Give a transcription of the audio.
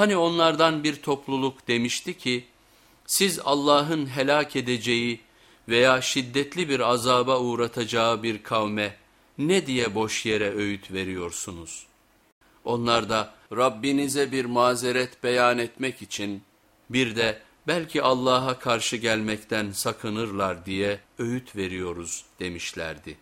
Hani onlardan bir topluluk demişti ki, siz Allah'ın helak edeceği veya şiddetli bir azaba uğratacağı bir kavme ne diye boş yere öğüt veriyorsunuz? Onlar da Rabbinize bir mazeret beyan etmek için bir de belki Allah'a karşı gelmekten sakınırlar diye öğüt veriyoruz demişlerdi.